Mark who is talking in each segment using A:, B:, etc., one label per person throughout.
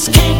A: just can't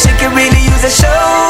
B: she could really use a shoulder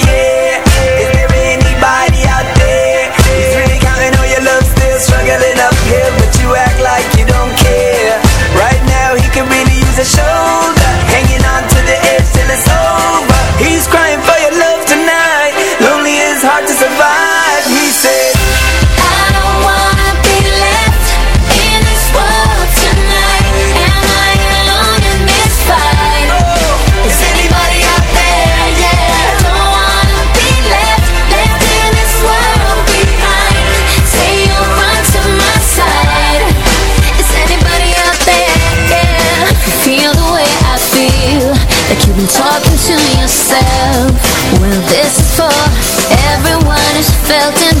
B: Welkom.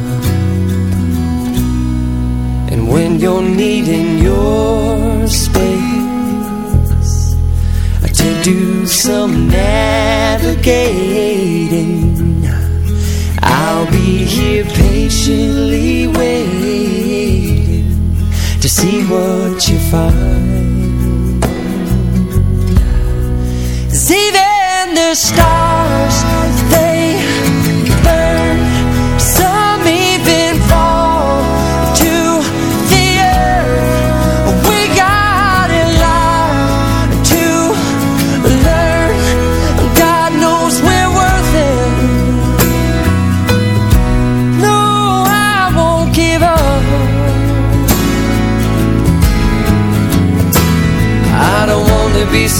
C: when you're needing your space. I take do some navigating. I'll be here patiently waiting To see what you find. Even the stars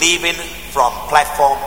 D: leaving from platform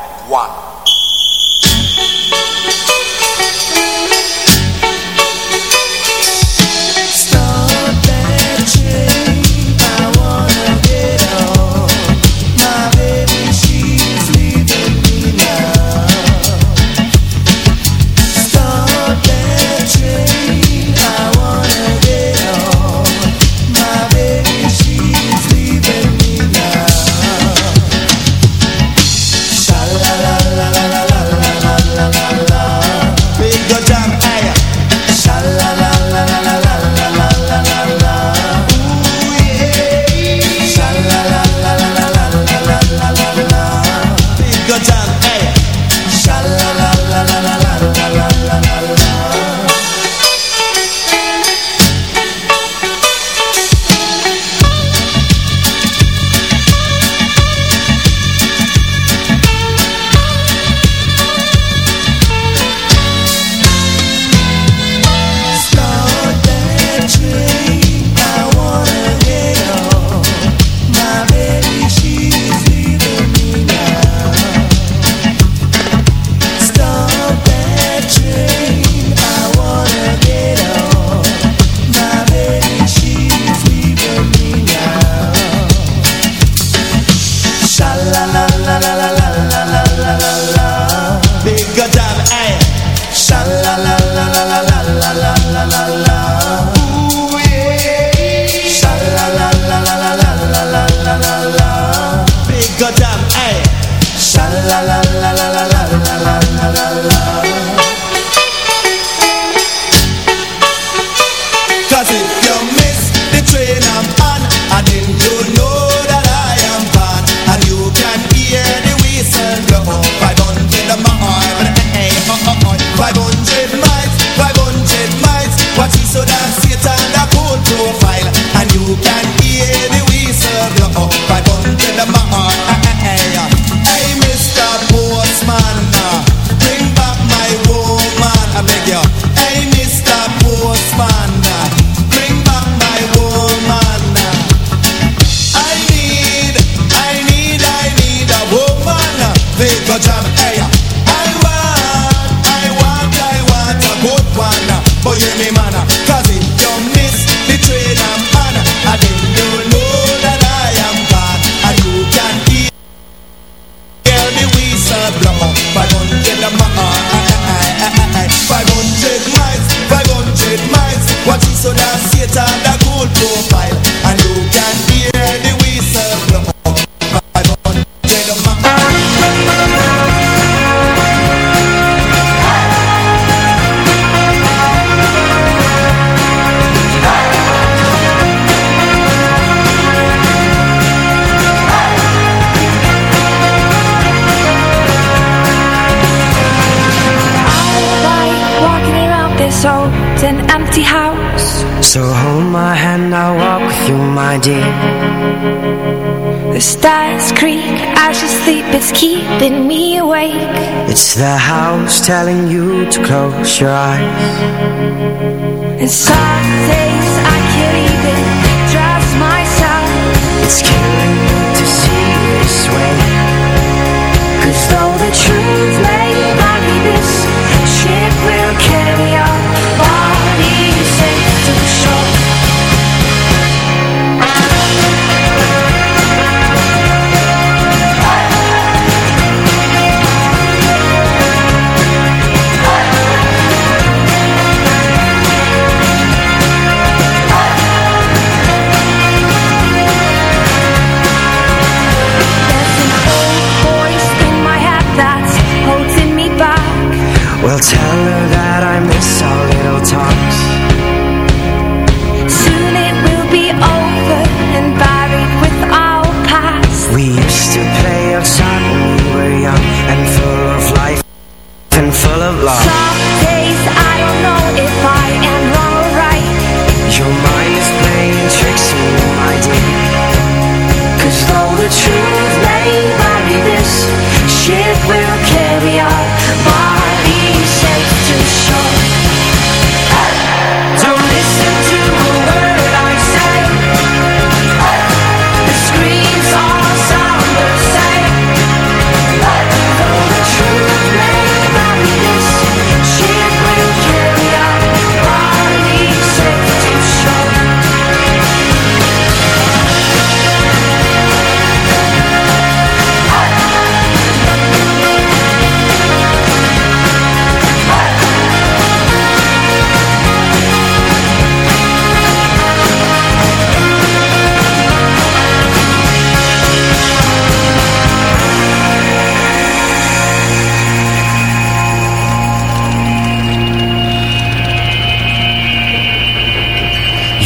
D: 1.
E: telling you to close your eyes.
F: And some days I can't even trust myself.
E: It's killing me to see you this way.
F: Cause though the truth may be this Ship will carry Well,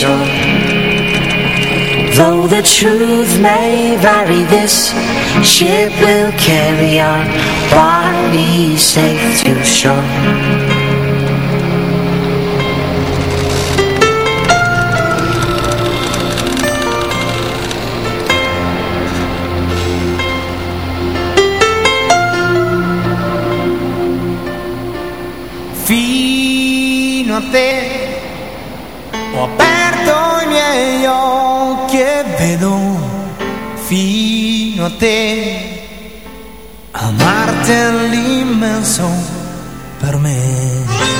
F: shore Though the truth may vary, this ship will carry our bodies safe to shore.
G: Fino a te ho aperto i miei occhi e vedo fino a te amarti è per me.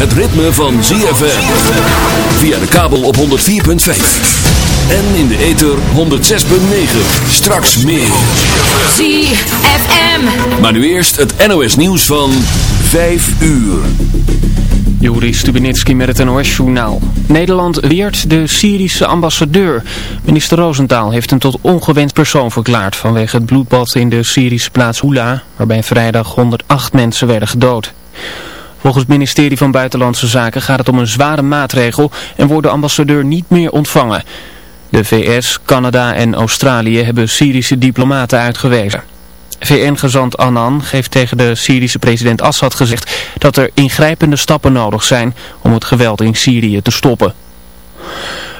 H: het ritme van ZFM. Via de kabel op 104.5. En in de ether 106.9. Straks meer.
I: ZFM.
H: Maar nu eerst het NOS nieuws van 5 uur.
J: Juri Stubenitski met het NOS-journaal. Nederland weert de Syrische ambassadeur. Minister Roosentaal heeft hem tot ongewenst persoon verklaard... vanwege het bloedbad in de Syrische plaats Hula... waarbij vrijdag 108 mensen werden gedood. Volgens het ministerie van Buitenlandse Zaken gaat het om een zware maatregel... en wordt de ambassadeur niet meer ontvangen. De VS, Canada en Australië hebben Syrische diplomaten uitgewezen. VN-gezant Annan heeft tegen de Syrische president Assad gezegd dat er ingrijpende stappen nodig zijn om het geweld in Syrië te stoppen.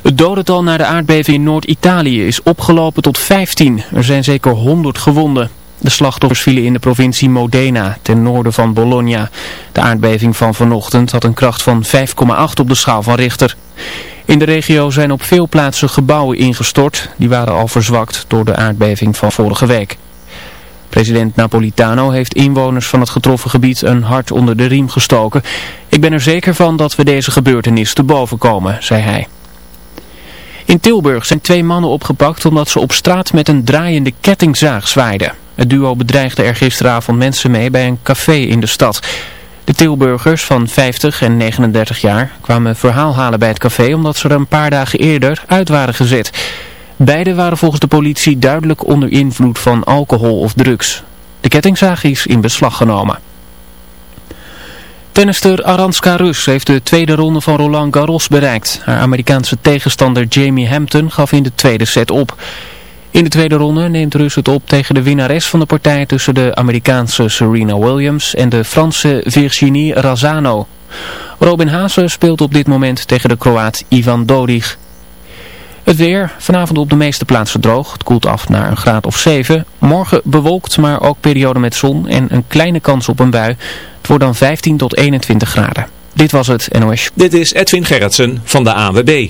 J: Het dodental na de aardbeving in Noord-Italië is opgelopen tot 15. Er zijn zeker 100 gewonden. De slachtoffers vielen in de provincie Modena, ten noorden van Bologna. De aardbeving van vanochtend had een kracht van 5,8 op de schaal van Richter. In de regio zijn op veel plaatsen gebouwen ingestort. Die waren al verzwakt door de aardbeving van vorige week. President Napolitano heeft inwoners van het getroffen gebied een hart onder de riem gestoken. Ik ben er zeker van dat we deze gebeurtenis te boven komen, zei hij. In Tilburg zijn twee mannen opgepakt omdat ze op straat met een draaiende kettingzaag zwaaiden. Het duo bedreigde er gisteravond mensen mee bij een café in de stad. De Tilburgers van 50 en 39 jaar kwamen verhaal halen bij het café omdat ze er een paar dagen eerder uit waren gezet. Beiden waren volgens de politie duidelijk onder invloed van alcohol of drugs. De kettingzaag is in beslag genomen. Tennister Aranska Rus heeft de tweede ronde van Roland Garros bereikt. Haar Amerikaanse tegenstander Jamie Hampton gaf in de tweede set op. In de tweede ronde neemt Rus het op tegen de winnares van de partij tussen de Amerikaanse Serena Williams en de Franse Virginie Razzano. Robin Haase speelt op dit moment tegen de Kroaat Ivan Dodig. Het weer, vanavond op de meeste plaatsen droog. Het koelt af naar een graad of 7. Morgen bewolkt, maar ook periode met zon en een kleine kans op een bui. Het wordt dan 15 tot 21 graden. Dit was het NOS.
K: Dit is Edwin Gerritsen van de ANWB.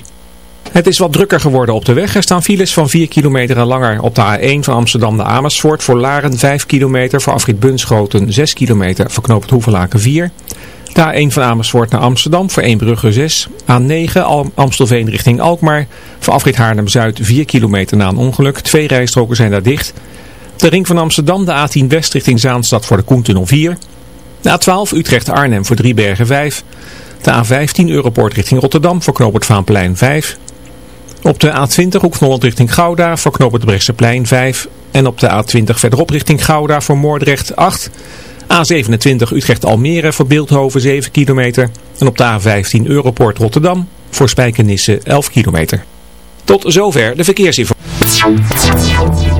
K: Het is wat drukker geworden op de weg. Er staan files van 4 kilometer en langer op de A1 van Amsterdam naar Amersfoort. Voor Laren 5 kilometer, voor Afrit Bunschoten 6 kilometer, voor Knoop het Hoevelaken 4 de A1 van Amersfoort naar Amsterdam voor 1 Brugge 6. A9 Amstelveen richting Alkmaar. Voor afrit Haarlem-Zuid 4 kilometer na een ongeluk. Twee rijstroken zijn daar dicht. De ring van Amsterdam, de A10 West richting Zaanstad voor de Koentunnel 4. De A12 Utrecht-Arnhem voor Driebergen 5. De A15 Europoort richting Rotterdam voor Knoopert Vaanplein 5. Op de A20 Hoek van Holland richting Gouda voor Knoopert Brechtseplein 5. En op de A20 verderop richting Gouda voor Moordrecht 8. A27 Utrecht-Almere voor Beeldhoven 7 kilometer. En op de A15 Europort Rotterdam voor Spijkenisse 11 kilometer. Tot zover de verkeersinformatie.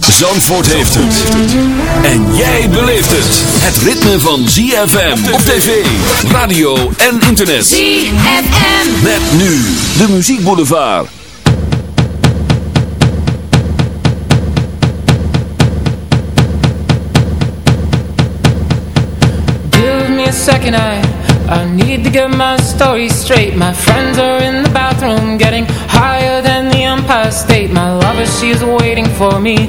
H: Zandvoort heeft het. En jij beleeft het. Het ritme van ZFM op tv, radio en internet. ZFM. Met nu de muziekboulevard.
L: Give me a second, I, I need to get my story straight. My friends are in the bathroom getting higher than the Empire State. My lover, she's waiting for me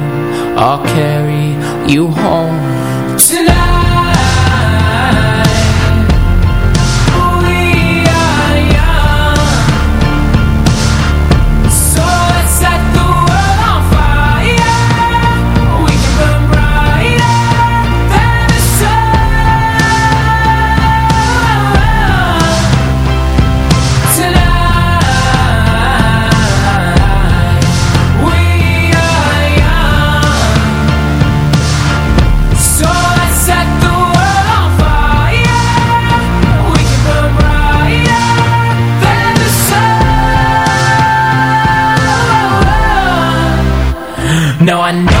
L: I'll carry you home No, I know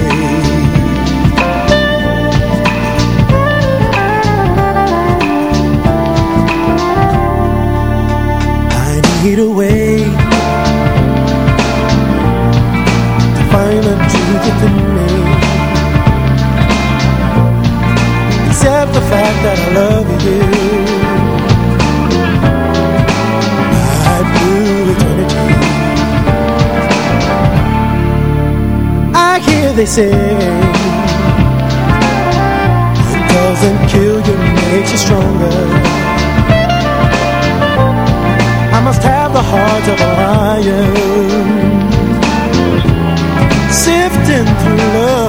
I: they say. It doesn't kill you, makes you stronger. I must have the heart of an lion. Sifting through love.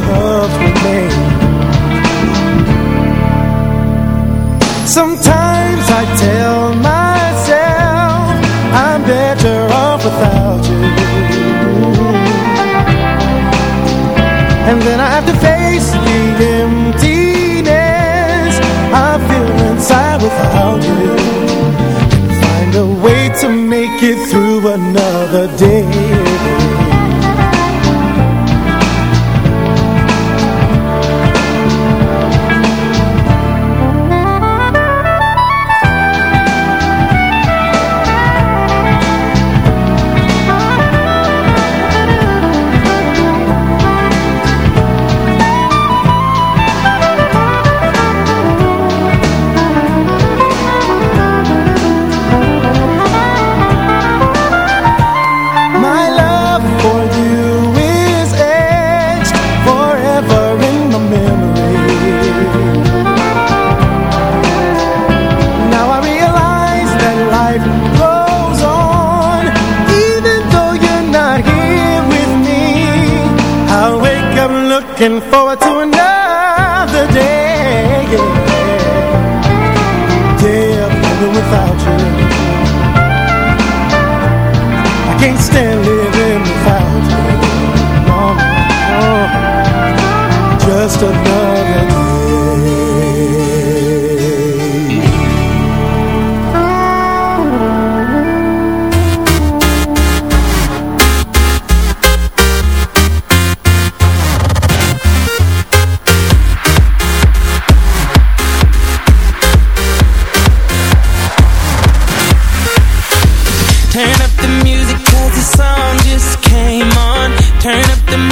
I: Turn up the music cause the song just came on. Turn up
H: the